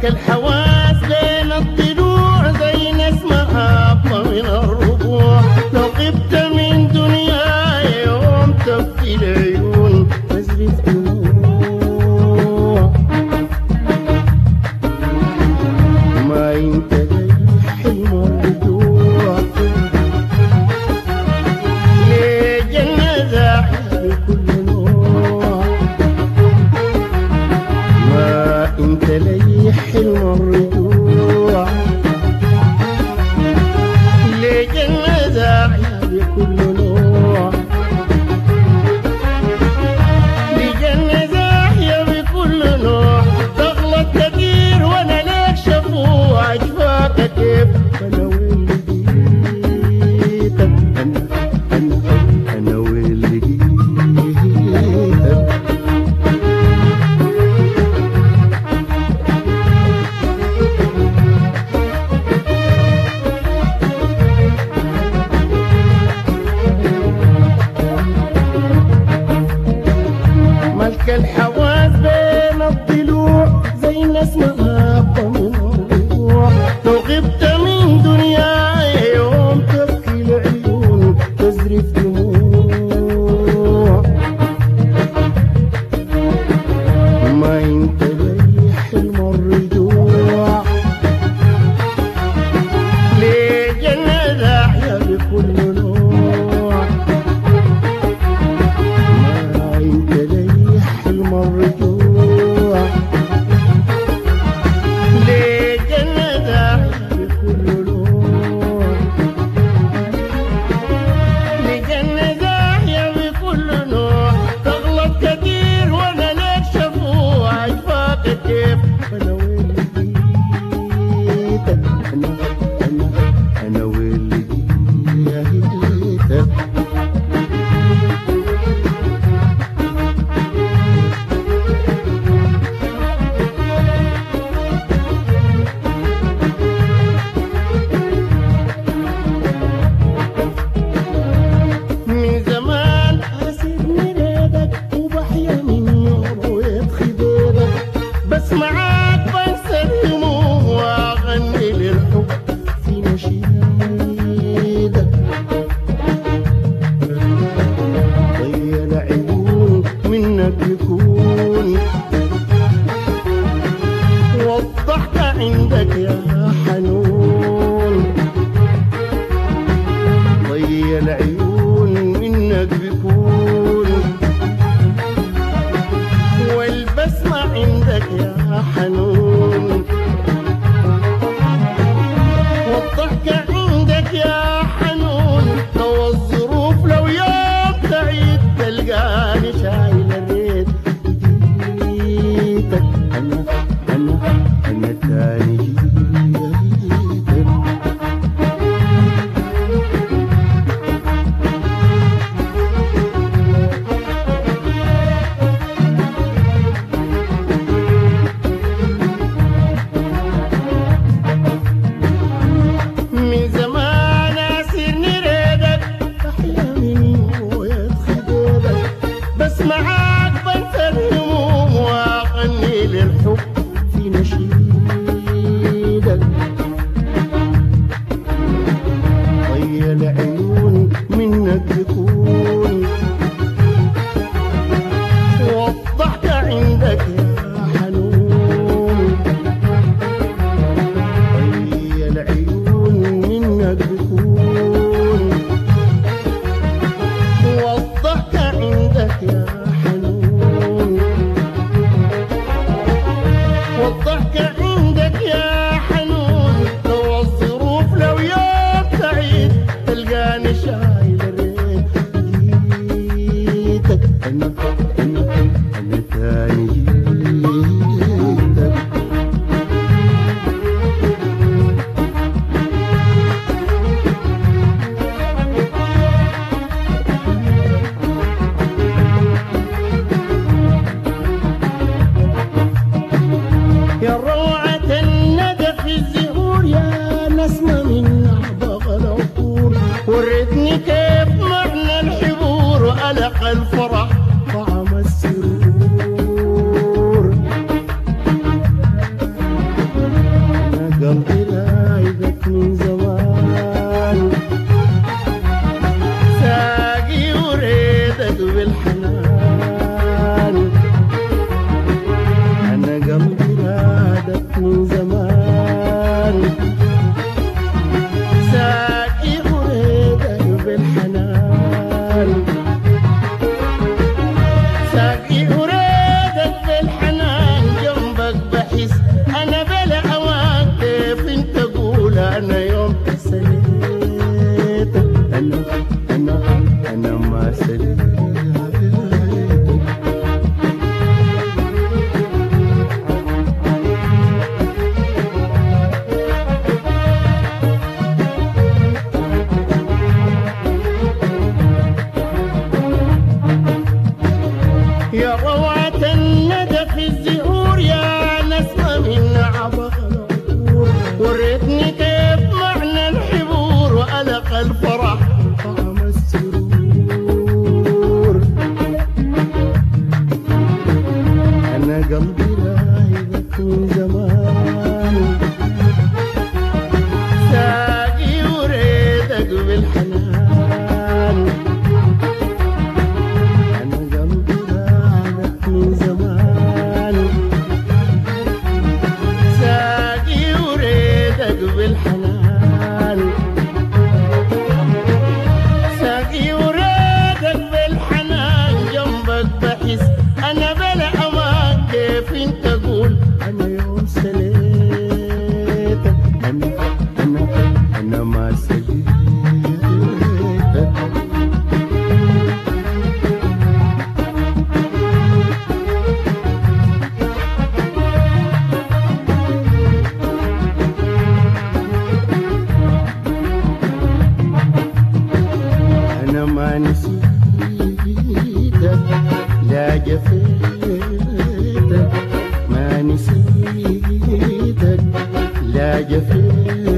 تحت الحواس بين الطلوع زي نسمة هابطة من الربوع. لو غبت من دنياي يوم تفي العيون. نزلت انت لي حلم الرجوع خلق الفرح. الفرح. طعم السرور أنا قلبي رايدك من زمان. ساقي وريدك بالحنان. بعيدا لا جفيت